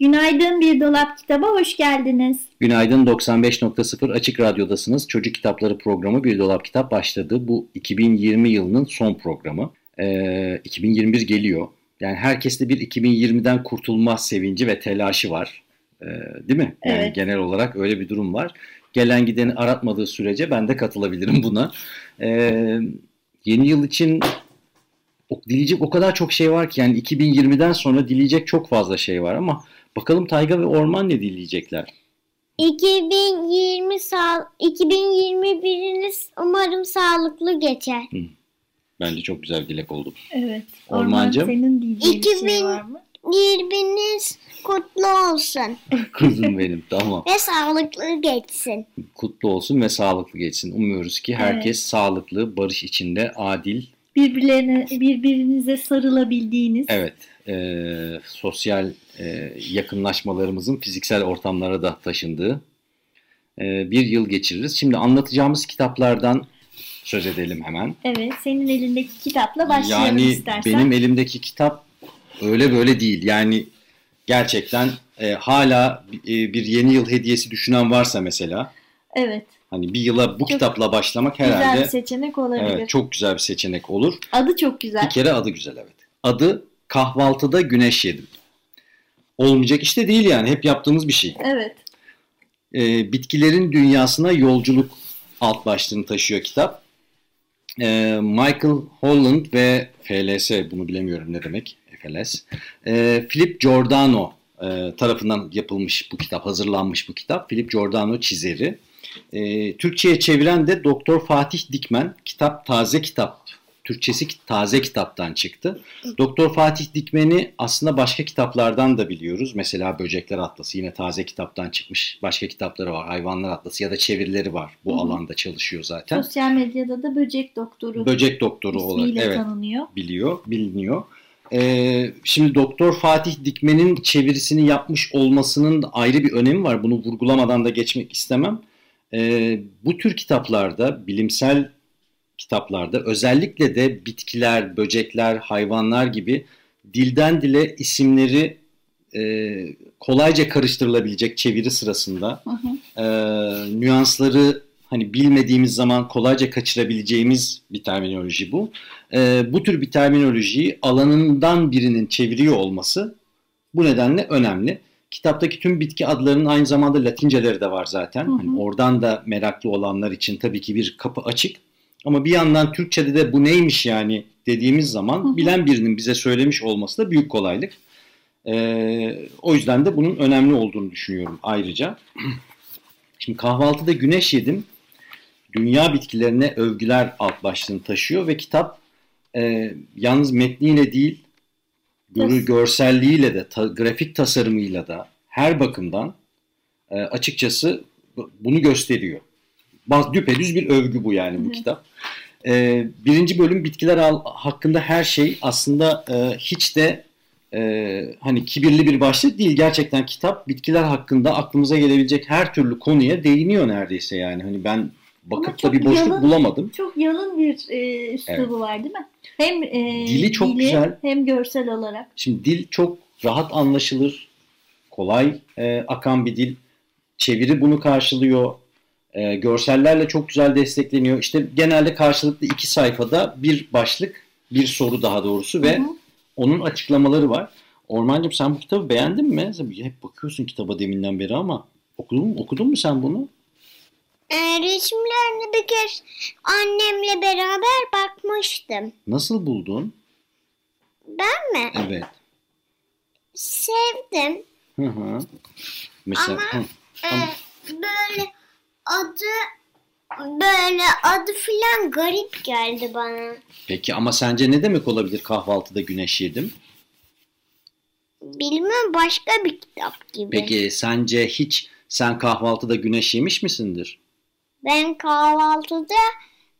Günaydın Bir Dolap Kitaba hoş geldiniz. Günaydın 95.0 Açık Radyo'dasınız. Çocuk Kitapları programı Bir Dolap Kitap başladı. Bu 2020 yılının son programı. Ee, 2021 geliyor. Yani herkeste bir 2020'den kurtulma sevinci ve telaşı var. Ee, değil mi? Yani Evet. genel olarak öyle bir durum var. Gelen gideni aratmadığı sürece ben de katılabilirim buna. Ee, yeni yıl için dileyecek o kadar çok şey var ki yani 2020'den sonra dileyecek çok fazla şey var ama bakalım Tayga ve Orman ne dileyecekler? 2020 sağ 2021'iniz umarım sağlıklı geçer. Bence çok güzel bir dilek oldu. Evet. Ormancığım. Orman senin diyeceğin bir şey 2000 var mı? 20'niz kutlu olsun Kızım benim tamam. ve sağlıklı geçsin. Kutlu olsun ve sağlıklı geçsin. Umuyoruz ki herkes sağlıklı, barış içinde, adil, Birbirlerine, birbirinize sarılabildiğiniz. evet e, sosyal e, yakınlaşmalarımızın fiziksel ortamlara da taşındığı e, bir yıl geçiririz. Şimdi anlatacağımız kitaplardan söz edelim hemen. Evet. Senin elindeki kitapla başlayalım yani istersen. benim elimdeki kitap öyle böyle değil. Yani gerçekten e, hala e, bir yeni yıl hediyesi düşünen varsa mesela Evet. hani bir yıla bu Çok kitapla başlamak Güzel herhalde bir seçenek olabilir. evet, çok güzel bir seçenek olur. Adı çok güzel. Bir kere adı güzel evet. Adı Kahvaltıda Güneş Yedim. Olmayacak işte değil yani hep yaptığımız bir şey. Evet. E, bitkilerin dünyasına yolculuk alt başlığını taşıyor kitap. E, Michael Holland ve FLS bunu bilemiyorum ne demek FLS. E, Philip Giordano e, tarafından yapılmış bu kitap, hazırlanmış bu kitap. Philip Giordano çizeri. E, Türkçe'ye çeviren de Doktor Fatih Dikmen. Kitap taze kitap. Türkçesi taze kitaptan çıktı. Doktor Fatih Dikmen'i aslında başka kitaplardan da biliyoruz. Mesela Böcekler Atlası yine taze kitaptan çıkmış. Başka kitapları var. Hayvanlar Atlası ya da çevirileri var. Bu Hı hı. alanda çalışıyor zaten. Sosyal medyada da böcek doktoru Böcek doktoru olarak evet tanınıyor. biliyor, biliniyor. Ee, şimdi Doktor Fatih Dikmen'in çevirisini yapmış olmasının ayrı bir önemi var. Bunu vurgulamadan da geçmek istemem. Ee, bu tür kitaplarda, bilimsel kitaplarda özellikle de bitkiler, böcekler, hayvanlar gibi dilden dile isimleri e, kolayca karıştırılabilecek çeviri sırasında Hı hı. e, nüansları hani bilmediğimiz zaman kolayca kaçırabileceğimiz bir terminoloji bu. E, bu tür bir terminolojiyi alanından birinin çeviriyor olması bu nedenle önemli. Kitaptaki tüm bitki adlarının aynı zamanda latinceleri de var zaten. Hı hı. Hani oradan da meraklı olanlar için tabii ki bir kapı açık. Ama bir yandan Türkçe'de de bu neymiş yani dediğimiz zaman Hı hı. bilen birinin bize söylemiş olması da büyük kolaylık. Ee, o yüzden de bunun önemli olduğunu düşünüyorum ayrıca. Şimdi kahvaltıda güneş yedim. Dünya bitkilerine övgüler alt başlığını taşıyor ve kitap e, yalnız metniyle değil görü, görselliğiyle de ta- grafik tasarımıyla da her bakımdan e, açıkçası bu- bunu gösteriyor. Baz, düpedüz bir övgü bu yani bu Evet. kitap. E, birinci bölüm bitkiler al- hakkında her şey aslında e, hiç de e, hani kibirli bir başlık değil. Gerçekten kitap bitkiler hakkında aklımıza gelebilecek her türlü konuya değiniyor neredeyse yani. Hani ben bakıp da bir boşluk yalın- bulamadım. Çok yalın bir e, üslubu Evet. var değil mi? Hem e, Dili çok güzel. hem görsel olarak. Şimdi dil çok rahat anlaşılır, kolay e, akan bir dil. Çeviri bunu karşılıyor. E, görsellerle çok güzel destekleniyor. İşte genelde karşılıklı iki sayfada bir başlık, bir soru daha doğrusu ve Hı hı. onun açıklamaları var. Ormancığım sen bu kitabı beğendin mi? Hep bakıyorsun kitaba deminden beri ama okudun mu, okudun mu sen bunu? Ee, resimlerine bir kez annemle beraber bakmıştım. Nasıl buldun? Ben mi? Evet. Sevdim. Hı hı. Mesela Ama- hı. Ee, Ama- böyle adı Böyle adı filan garip geldi bana. Peki ama sence ne demek olabilir kahvaltıda güneş yedim? Bilmem başka bir kitap gibi. Peki sence hiç sen kahvaltıda güneş yemiş misindir? Ben kahvaltıda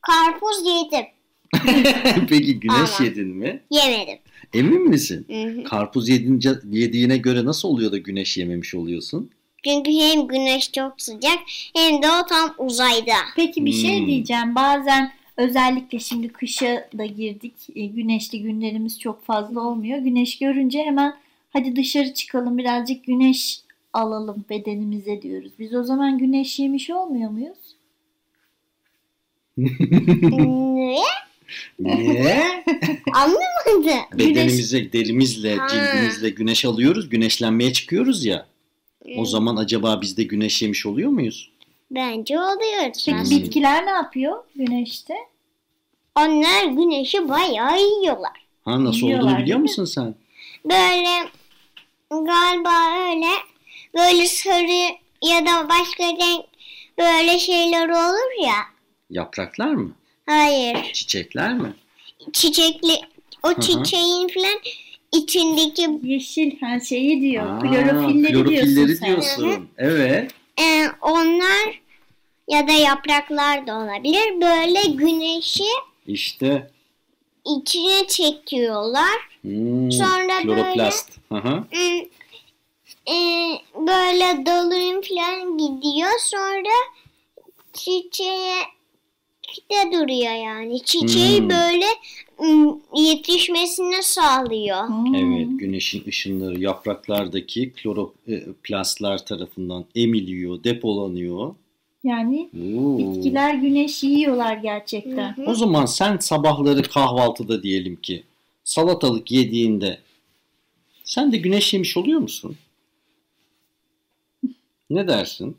karpuz yedim. Peki güneş Aa. yedin mi? Yemedim. Emin misin? Hı hı. Karpuz yedince, yediğine göre nasıl oluyor da güneş yememiş oluyorsun? Çünkü hem güneş çok sıcak hem de o tam uzayda. Peki bir şey Hmm. diyeceğim. Bazen özellikle şimdi kışa da girdik. E, güneşli günlerimiz çok fazla olmuyor. Güneş görünce hemen hadi dışarı çıkalım birazcık güneş alalım bedenimize diyoruz. Biz o zaman güneş yemiş olmuyor muyuz? Niye? Niye? Anlamadım. Bedenimize, derimizle, Ha. cildimizle güneş alıyoruz. Güneşlenmeye çıkıyoruz ya. O zaman acaba biz de güneş yemiş oluyor muyuz? Bence oluyoruz. Peki Hmm. bitkiler ne yapıyor güneşte? Onlar güneşi bayağı yiyorlar. Ha nasıl Yiyorlar, olduğunu biliyor değil mi? musun sen? Böyle galiba öyle böyle sarı ya da başka renk böyle şeyler olur ya. Yapraklar mı? Hayır. Çiçekler mi? Çiçekli o hı. çiçeğin falan içindeki Yeşil her şeyi diyor. Aa, klorofilleri, klorofilleri diyorsun sen. diyorsun. Evet. e, onlar ya da yapraklar da olabilir. Böyle güneşi İşte içine çekiyorlar. hmm, Sonra kloroplast. Hı hı. Hmm, e, böyle dalın falan gidiyor. Sonra çiçeğe de duruyor yani. Çiçeği Hmm. böyle yetişmesini sağlıyor. Hmm. Evet, güneşin ışınları yapraklardaki kloroplastlar tarafından emiliyor, depolanıyor. Yani Oo. bitkiler güneş yiyorlar gerçekten. Hı hı. O zaman sen sabahları kahvaltıda diyelim ki salatalık yediğinde sen de güneş yemiş oluyor musun? Ne dersin?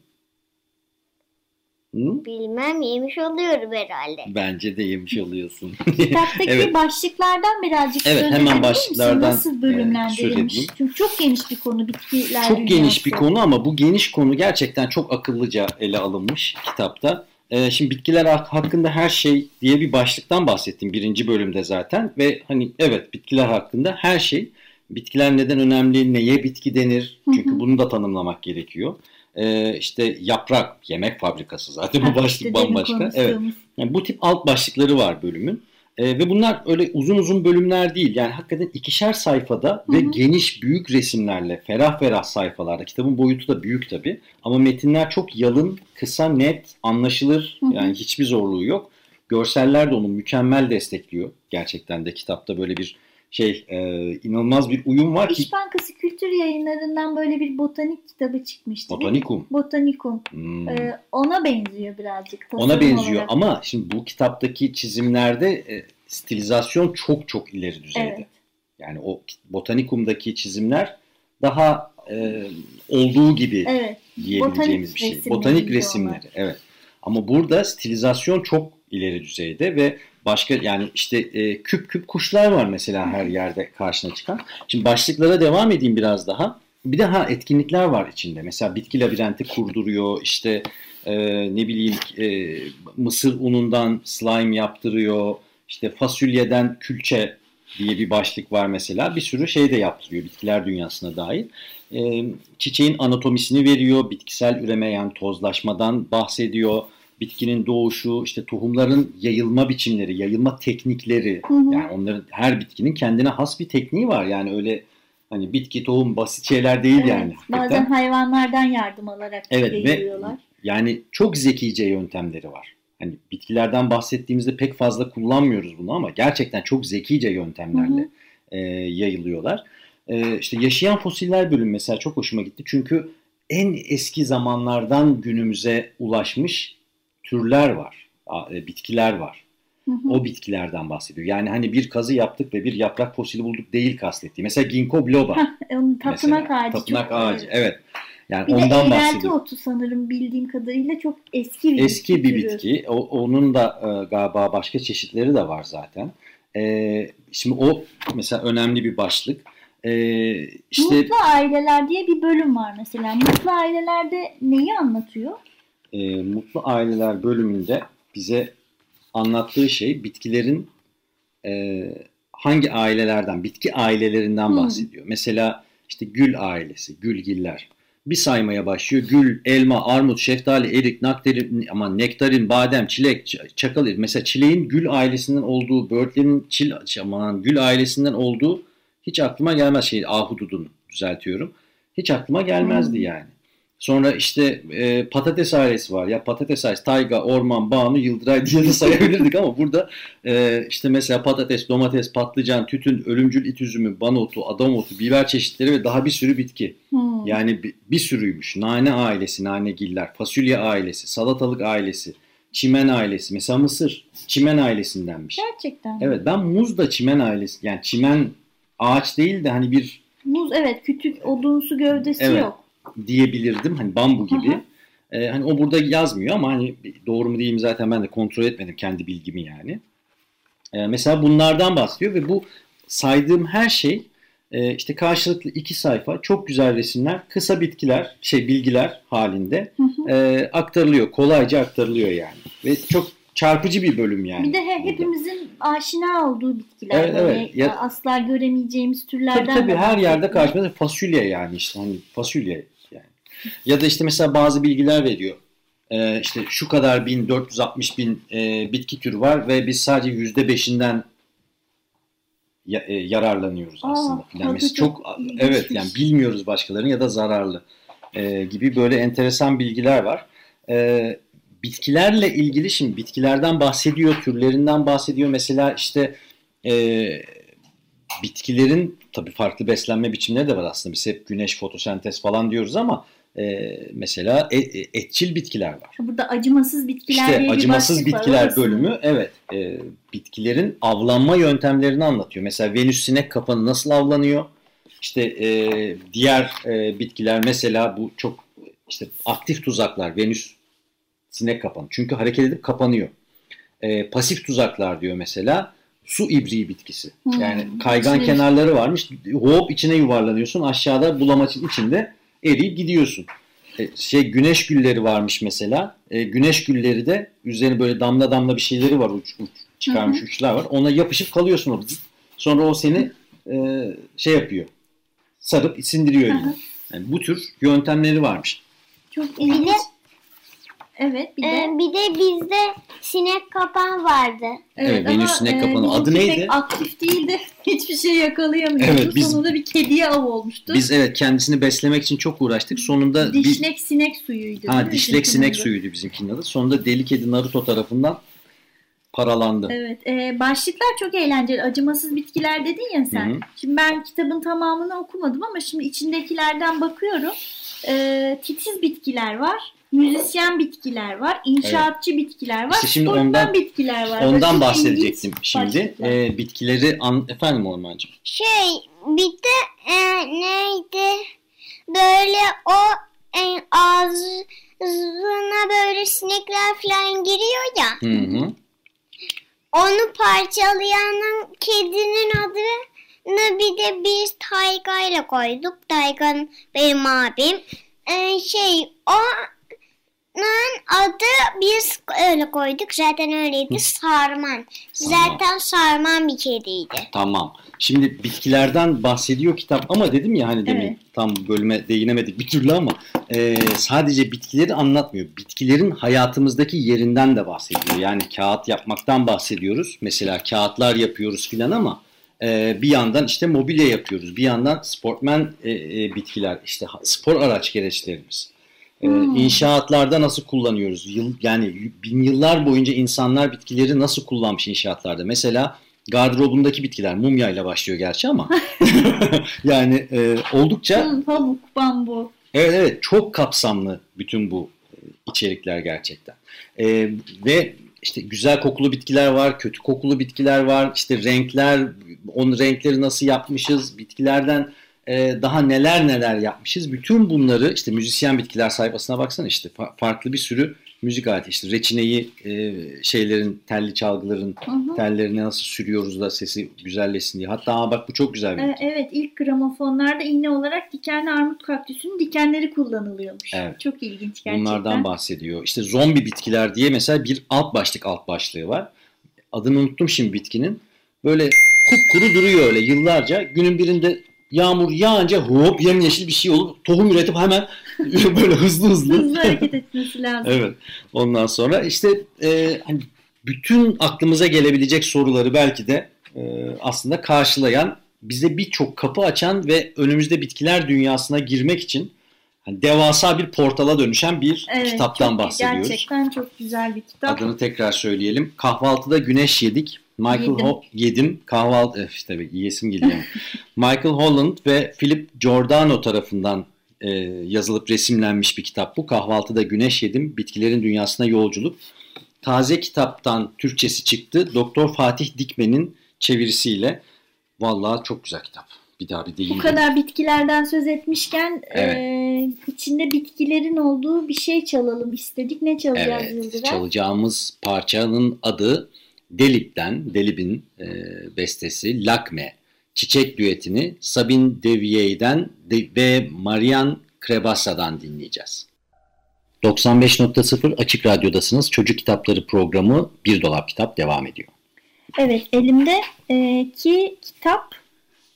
Hı? Bilmem yemiş oluyorum herhalde. Bence de yemiş oluyorsun. Kitaptaki Evet. başlıklardan birazcık Evet, hemen misin? başlıklardan, Nasıl e, bölümlendirilmiş? Çünkü çok geniş bir konu bitkiler Çok geniş dünyası. bir konu ama bu geniş konu gerçekten çok akıllıca ele alınmış kitapta. Ee, şimdi bitkiler hak- hakkında her şey diye bir başlıktan bahsettim birinci bölümde zaten ve hani evet bitkiler hakkında her şey. Bitkiler neden önemli, neye bitki denir? Çünkü bunu da tanımlamak gerekiyor. Ee, işte yaprak, yemek fabrikası zaten bu başlık işte bambaşka. Evet. Yani bu tip alt başlıkları var bölümün. Ee, ve bunlar öyle uzun uzun bölümler değil. Yani hakikaten ikişer sayfada ve Hı hı. geniş büyük resimlerle ferah ferah sayfalarda. Kitabın boyutu da büyük tabii. Ama metinler çok yalın, kısa, net, anlaşılır. Hı hı. Yani hiçbir zorluğu yok. Görseller de onu mükemmel destekliyor. Gerçekten de kitapta böyle bir şey e, inanılmaz bir uyum var ki. İş Bankası Kültür Yayınları'ndan böyle bir botanik kitabı çıkmıştı. Botanikum. Botanikum. Hmm. Ee, ona benziyor birazcık. Ona benziyor olarak. ama şimdi bu kitaptaki çizimlerde e, stilizasyon çok çok ileri düzeyde. Evet. Yani o botanikumdaki çizimler daha e, olduğu gibi Evet. diyebileceğimiz botanik bir şey. resimleri Botanik resimleri. Evet. Ama burada stilizasyon çok ileri düzeyde ve başka yani işte e, küp küp kuşlar var mesela her yerde karşına çıkan. Şimdi başlıklara devam edeyim biraz daha. Bir de ha etkinlikler var içinde. Mesela bitki labirenti kurduruyor. işte e, ne bileyim e, mısır unundan slime yaptırıyor. İşte fasulyeden külçe diye bir başlık var mesela. Bir sürü şey de yaptırıyor bitkiler dünyasına dair. E, çiçeğin anatomisini veriyor. Bitkisel üreme yani tozlaşmadan bahsediyor. Bitkinin doğuşu, işte tohumların yayılma biçimleri, yayılma teknikleri. Hı hı. Yani onların her bitkinin kendine has bir tekniği var. Yani öyle hani bitki, tohum basit şeyler değil Evet, yani. Bazen hakikaten. hayvanlardan yardım alarak Evet ve yayılıyorlar. yani çok zekice yöntemleri var. Hani bitkilerden bahsettiğimizde pek fazla kullanmıyoruz bunu ama gerçekten çok zekice yöntemlerle e, yayılıyorlar. E, işte yaşayan fosiller bölüm mesela çok hoşuma gitti. Çünkü en eski zamanlardan günümüze ulaşmış türler var. e, Bitkiler var. Hı hı. O bitkilerden bahsediyor. Yani hani bir kazı yaptık ve bir yaprak fosili bulduk değil kastettiği. Mesela ginkgo biloba. Hah, onun tapınak mesela. ağacı. Tapınak çok- ağacı. Evet. Yani Bir de ondan eğrelti bahsediyor. otu sanırım bildiğim kadarıyla çok eski bir Eski bir türü. bitki. O, onun da e, galiba başka çeşitleri de var zaten. E, şimdi o mesela önemli bir başlık. E, işte Mutlu aileler diye bir bölüm var mesela. Mutlu ailelerde neyi anlatıyor? E, Mutlu Aileler bölümünde bize anlattığı şey bitkilerin e, hangi ailelerden, bitki ailelerinden Hmm. bahsediyor. Mesela işte gül ailesi, gülgiller. Bir saymaya başlıyor. Gül, elma, armut, şeftali, erik, nektarin, ama nektarin, badem, çilek, çakal. Mesela çileğin gül ailesinden olduğu, böğürtlenin çil, aman, gül ailesinden olduğu hiç aklıma gelmez. Şey, ahududunu düzeltiyorum. Hiç aklıma gelmezdi Hmm. yani. Sonra işte e, patates ailesi var. Ya patates ailesi, tayga, orman, banu, yıldıray diye de sayabilirdik ama burada e, işte mesela patates, domates, patlıcan, tütün, ölümcül it üzümü, banotu, adam otu, biber çeşitleri ve daha bir sürü bitki. Hmm. Yani bir, bir sürüymüş. Nane ailesi, nanegiller, fasulye ailesi, salatalık ailesi, çimen ailesi. Mesela mısır çimen ailesindenmiş. Gerçekten. Evet ben muz da çimen ailesi. Yani çimen ağaç değil de hani bir Muz evet küçük odunsu gövdesi Evet. yok. Diyebilirdim. Hani bambu gibi. Hı hı. Ee, hani o burada yazmıyor ama hani doğru mu değil mi zaten ben de kontrol etmedim kendi bilgimi yani. Ee, mesela bunlardan bahsediyor ve bu saydığım her şey e, işte karşılıklı iki sayfa çok güzel resimler, kısa bitkiler, şey bilgiler halinde Hı hı. e, aktarılıyor. Kolayca aktarılıyor yani. Ve çok çarpıcı bir bölüm yani. bir de he- burada. hepimizin aşina olduğu bitkiler. Evet, böyle evet. Ya- asla göremeyeceğimiz türlerden. Tabii tabii her yerde karşımıza fasulye yani işte hani fasulye. Ya da işte mesela bazı bilgiler veriyor. Ee, işte şu kadar bin 460 bin e, bitki türü var ve biz sadece yüzde beşinden ya- e, yararlanıyoruz Aa, aslında. Yani tabii biz çok çok ilginçmiş. evet yani bilmiyoruz başkalarını ya da zararlı e, gibi böyle enteresan bilgiler var. E, bitkilerle ilgili şimdi bitkilerden bahsediyor, türlerinden bahsediyor. Mesela işte e, bitkilerin tabii farklı beslenme biçimleri de var aslında. Biz hep güneş, fotosentez falan diyoruz ama e, mesela e- e- etçil bitkiler var. Burada acımasız bitkiler İşte diye bir acımasız var, bitkiler orası. bölümü evet e, bitkilerin avlanma yöntemlerini anlatıyor. Mesela Venüs sinek kapanı nasıl avlanıyor? İşte e, diğer e, bitkiler mesela bu çok işte aktif tuzaklar Venüs sinek kapanı. Çünkü hareket edip kapanıyor. E, pasif tuzaklar diyor mesela su ibriği bitkisi. Hmm, Yani kaygan içine- kenarları varmış. Hop içine yuvarlanıyorsun. Aşağıda bulamacın içinde eriyip gidiyorsun. E, şey güneş gülleri varmış mesela. E, güneş gülleri de üzerine böyle damla damla bir şeyleri var uç, uç çıkarmış Hı hı. uçlar var. Ona yapışıp kalıyorsun orada. Sonra o seni e, şey yapıyor. Sarıp sindiriyor yine. Yani bu tür yöntemleri varmış. Çok ilginç. Evet bir de. e, bir de bizde sinek kapan vardı. Evet, Venüs ama, sinek e, kapanı. Adı bizimki neydi? Aktif değildi. Hiçbir şey yakalayamıyordu. Evet, biz- Sonunda bir kediye av olmuştu. Biz evet kendisini beslemek için çok uğraştık. Sonunda bir, Dişlek sinek suyuydu. ha, dişlek sinek adı? suyuydu bizimkinin adı. Sonunda deli kedi Naruto tarafından paralandı. Evet. e, başlıklar çok eğlenceli. Acımasız bitkiler dedin ya sen. Hı hı. Şimdi ben kitabın tamamını okumadım ama şimdi içindekilerden bakıyorum. E, titiz bitkiler var. Müzisyen bitkiler var. inşaatçı bitkiler var. İşte şimdi sportman ondan- bitkiler var. Ondan Çok bahsedecektim şimdi. Ee, bitkileri an... efendim Ormancığım. Şey bir de e, neydi? Böyle o e, ağzına böyle sinekler falan giriyor ya. Hı hı. Onu parçalayanın kedinin adını bir de biz Tayga ile koyduk. Tayga'nın benim abim. Ee, şey adı biz öyle koyduk. Zaten öyleydi. Sarman. Zaten sarman bir kediydi. Tamam. Şimdi bitkilerden bahsediyor kitap ama dedim ya hani demin Evet. tam bölüme değinemedik bir türlü ama e, sadece bitkileri anlatmıyor. Bitkilerin hayatımızdaki yerinden de bahsediyor. Yani kağıt yapmaktan bahsediyoruz. Mesela kağıtlar yapıyoruz filan ama e, bir yandan işte mobilya yapıyoruz. Bir yandan sportmen e, e, bitkiler işte spor araç gereçlerimiz. E, Hmm. İnşaatlarda nasıl kullanıyoruz? Yıl, yani bin yıllar boyunca insanlar bitkileri nasıl kullanmış inşaatlarda? Mesela gardırobundaki bitkiler mumyayla başlıyor gerçi ama yani e, oldukça pamuk, bambu. evet evet çok kapsamlı bütün bu e, içerikler gerçekten. E, ve işte güzel kokulu bitkiler var, kötü kokulu bitkiler var, işte renkler, onun renkleri nasıl yapmışız, bitkilerden e, daha neler neler yapmışız. Bütün bunları işte müzisyen bitkiler sayfasına baksana işte fa- farklı bir sürü müzik aleti işte reçineyi e, şeylerin telli çalgıların Hı hı. tellerine nasıl sürüyoruz da sesi güzelleşsin diye. Hatta aa bak bu çok güzel bir Ee, Evet ilk gramofonlarda iğne olarak dikenli armut kaktüsünün dikenleri kullanılıyormuş. Evet. Çok ilginç gerçekten. Bunlardan bahsediyor. İşte zombi bitkiler diye mesela bir alt başlık alt başlığı var. Adını unuttum şimdi bitkinin. Böyle kupkuru duruyor öyle yıllarca. Günün birinde yağmur yağınca hop yemyeşil bir şey olup tohum üretip hemen böyle hızlı hızlı. Hızlı hareket etmesi lazım. evet. Ondan sonra işte e, hani bütün aklımıza gelebilecek soruları belki de e, aslında karşılayan, bize birçok kapı açan ve önümüzde bitkiler dünyasına girmek için hani devasa bir portala dönüşen bir Evet, kitaptan çok- bahsediyoruz. Gerçekten çok güzel bir kitap. Adını tekrar söyleyelim. Kahvaltıda güneş yedik. Michael Yedim. Ho- yedim. Kahvaltı eh, işte yiyesim geliyor. Michael Holland ve Philip Giordano tarafından e, yazılıp resimlenmiş bir kitap bu. Kahvaltıda güneş yedim. Bitkilerin dünyasına yolculuk. Taze kitaptan Türkçesi çıktı. Doktor Fatih Dikmen'in çevirisiyle. Vallahi çok güzel kitap. Bir daha bir Bu değil. kadar bitkilerden söz etmişken Evet. e, içinde bitkilerin olduğu bir şey çalalım istedik. Ne çalacağız Evet, Yıldıray? çalacağımız parçanın adı Delip'ten, Delip'in e, bestesi Lakme. Çiçek düetini Sabine Devier'den de, ve Marian Krebassa'dan dinleyeceğiz. 95.0 Açık Radyo'dasınız. Çocuk Kitapları programı Bir Dolap Kitap devam ediyor. Evet elimde e, ki kitap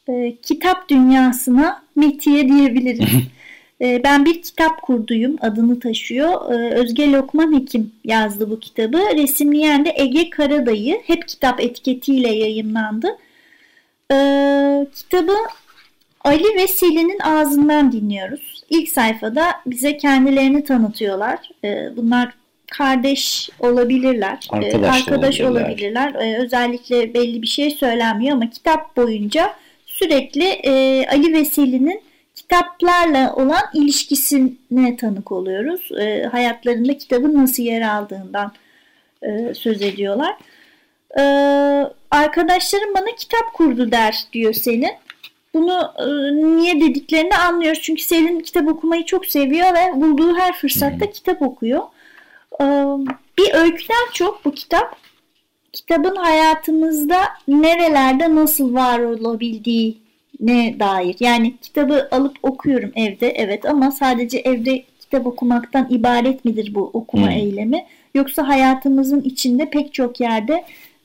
e, kitap dünyasına metiye diyebiliriz. E, ben bir kitap kurduyum adını taşıyor. E, Özge Lokman Hekim yazdı bu kitabı. Resimleyen de Ege Karadayı. Hep kitap etiketiyle yayınlandı. E, kitabı Ali ve Selin'in ağzından dinliyoruz. İlk sayfada bize kendilerini tanıtıyorlar. Bunlar kardeş olabilirler, e, Arkadaş da arkadaş olabilirler. olabilirler. Özellikle belli bir şey söylenmiyor ama kitap boyunca sürekli e, Ali ve Selin'in kitaplarla olan ilişkisine tanık oluyoruz. E, hayatlarında kitabın nasıl yer aldığından e, söz ediyorlar. E, arkadaşlarım bana kitap kurdu der diyor Selin. Bunu e, niye dediklerini anlıyoruz. Çünkü Selin kitap okumayı çok seviyor ve bulduğu her fırsatta kitap okuyor. E, bir öyküden çok bu kitap kitabın hayatımızda nerelerde nasıl var olabildiğine dair. Yani kitabı alıp okuyorum evde evet ama sadece evde kitap okumaktan ibaret midir bu okuma Hmm. eylemi? Yoksa hayatımızın içinde pek çok yerde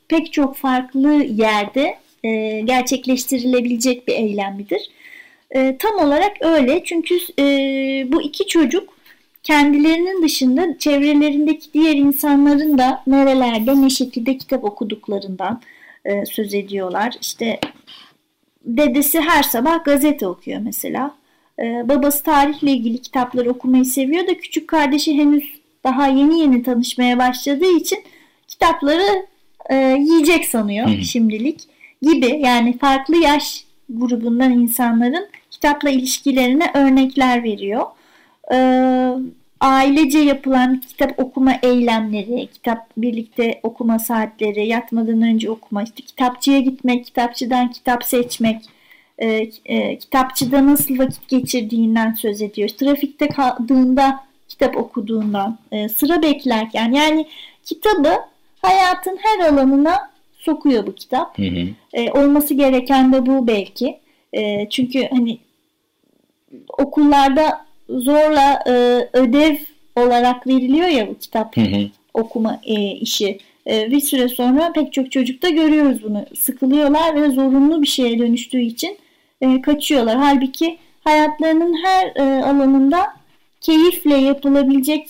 pek çok farklı yerde e, gerçekleştirilebilecek bir eylem midir? E, tam olarak öyle çünkü e, bu iki çocuk kendilerinin dışında çevrelerindeki diğer insanların da nerelerde ne şekilde kitap okuduklarından e, söz ediyorlar. İşte dedesi her sabah gazete okuyor mesela. E, babası tarihle ilgili kitapları okumayı seviyor da küçük kardeşi henüz daha yeni yeni tanışmaya başladığı için kitapları e, yiyecek sanıyor hı. şimdilik gibi. Yani farklı yaş grubundan insanların kitapla ilişkilerine örnekler veriyor. Ee, ailece yapılan kitap okuma eylemleri, kitap birlikte okuma saatleri, yatmadan önce okuma, işte kitapçıya gitmek, kitapçıdan kitap seçmek, e, e, kitapçıda nasıl vakit geçirdiğinden söz ediyor. Trafikte kaldığında kitap okuduğundan, e, sıra beklerken yani kitabı hayatın her alanına sokuyor bu kitap. Hı hı. E, olması gereken de bu belki. E, çünkü hani okullarda zorla e, ödev olarak veriliyor ya bu kitap Hı hı. okuma e, işi. E, bir süre sonra pek çok çocukta görüyoruz bunu. Sıkılıyorlar ve zorunlu bir şeye dönüştüğü için e, kaçıyorlar. Halbuki hayatlarının her e, alanında keyifle yapılabilecek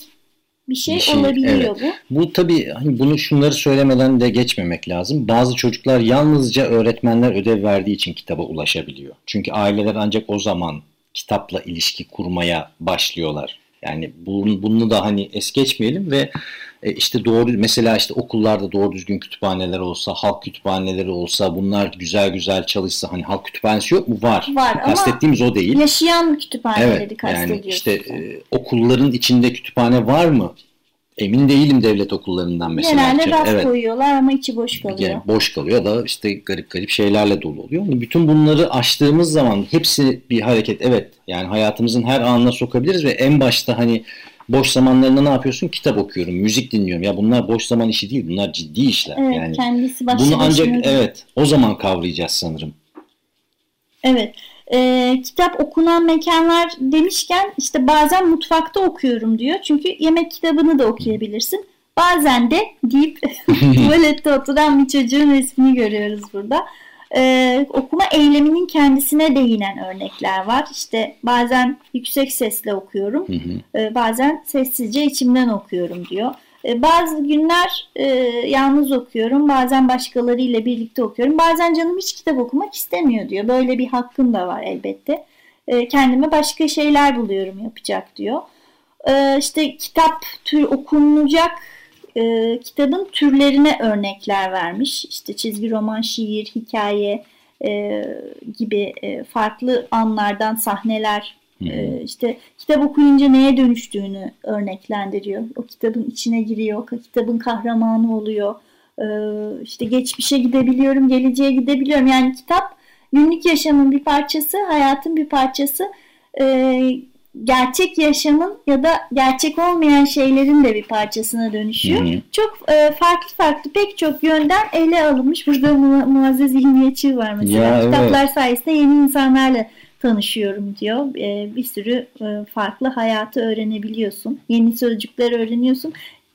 bir şey, Bir şey, olabiliyor bu. Bu tabii hani bunu şunları söylemeden de geçmemek lazım. Bazı çocuklar yalnızca öğretmenler ödev verdiği için kitaba ulaşabiliyor. Çünkü aileler ancak o zaman kitapla ilişki kurmaya başlıyorlar. Yani bunu, bunu da hani es geçmeyelim ve e, işte doğru mesela işte okullarda doğru düzgün kütüphaneler olsa, halk kütüphaneleri olsa, bunlar güzel güzel çalışsa hani halk kütüphanesi yok mu? Var. Var ama Kastettiğimiz o değil. yaşayan kütüphaneleri Evet yani kastediyorsun. işte e, okulların içinde kütüphane var mı? Emin değilim devlet okullarından mesela. Genelde raf evet. koyuyorlar ama içi boş kalıyor. Yani boş kalıyor da işte garip garip şeylerle dolu oluyor. Bütün bunları aştığımız zaman hepsi bir hareket. Evet yani hayatımızın her anına sokabiliriz ve en başta hani boş zamanlarında ne yapıyorsun? Kitap okuyorum, müzik dinliyorum. Ya bunlar boş zaman işi değil, bunlar ciddi işler. Evet, yani kendisi başlı bunu ancak başına- evet o zaman kavrayacağız sanırım. Evet. Ee, kitap okunan mekanlar demişken işte bazen mutfakta okuyorum diyor. Çünkü yemek kitabını da okuyabilirsin. Bazen de deyip tuvalette oturan bir çocuğun resmini görüyoruz burada. Ee, okuma eyleminin kendisine değinen örnekler var. İşte bazen yüksek sesle okuyorum. Ee, bazen sessizce içimden okuyorum diyor. Ee, bazı günler e, yalnız okuyorum, bazen başkalarıyla birlikte okuyorum. Bazen canım hiç kitap okumak istemiyor diyor. Böyle bir hakkım da var elbette. Ee, kendime başka şeyler buluyorum yapacak diyor. Ee, işte kitap tür okunacak e, kitabın türlerine örnekler vermiş. İşte çizgi roman, şiir, hikaye e, gibi e, farklı anlardan sahneler Ee, işte kitap okuyunca neye dönüştüğünü örneklendiriyor. O kitabın içine giriyor, o kitabın kahramanı oluyor. Ee, işte geçmişe gidebiliyorum, geleceğe gidebiliyorum. Yani kitap günlük yaşamın bir parçası, hayatın bir parçası. Ee, gerçek yaşamın ya da gerçek olmayan şeylerin de bir parçasına dönüşüyor. Hı hı. Çok e, farklı farklı pek çok yönden ele alınmış. Burada Mu- Muazzez İlmiye Çığ var mesela. Ya, evet. Kitaplar sayesinde yeni insanlarla tanışıyorum diyor. Ee, bir sürü e, farklı hayatı öğrenebiliyorsun. Yeni sözcükler öğreniyorsun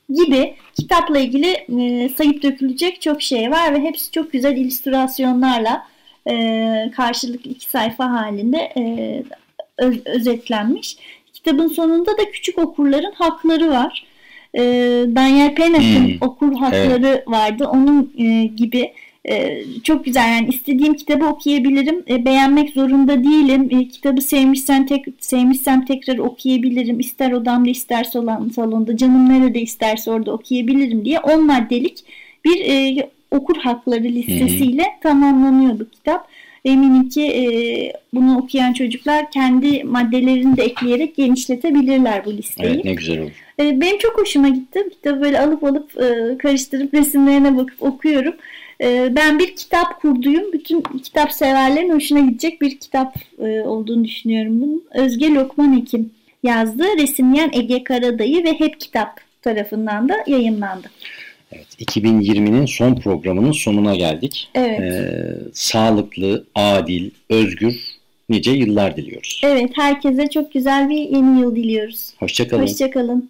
gibi kitapla ilgili e, sayıp dökülecek çok şey var ve hepsi çok güzel illüstrasyonlarla e, karşılıklı iki sayfa halinde e, öz- özetlenmiş. Kitabın sonunda da küçük okurların hakları var. E, Daniel Pennett'in Hmm, okur hakları vardı. Onun e, gibi e, çok güzel yani istediğim kitabı okuyabilirim. E, beğenmek zorunda değilim. E, kitabı sevmişsem tek sevmişsem tekrar okuyabilirim. İster odamda ister salon, salonda canım nerede isterse orada okuyabilirim diye 10 maddelik bir e, okur hakları listesiyle tamamlanıyor bu kitap. Eminim ki e, bunu okuyan çocuklar kendi maddelerini de ekleyerek genişletebilirler bu listeyi. Evet ne güzel olur. E, Benim çok hoşuma gitti. Kitabı böyle alıp alıp e, karıştırıp resimlerine bakıp okuyorum. E, Ben bir kitap kurduyum. Bütün kitap severlerin hoşuna gidecek bir kitap e, olduğunu düşünüyorum bunun. Özge Lokman Ekim yazdı. Resimleyen Ege Karadayı ve Hep Kitap tarafından da yayınlandı. Evet, 2020'nin son programının sonuna geldik. Evet. Ee, sağlıklı, adil, özgür nice yıllar diliyoruz. Evet, herkese çok güzel bir yeni yıl diliyoruz. Hoşçakalın. Hoşçakalın.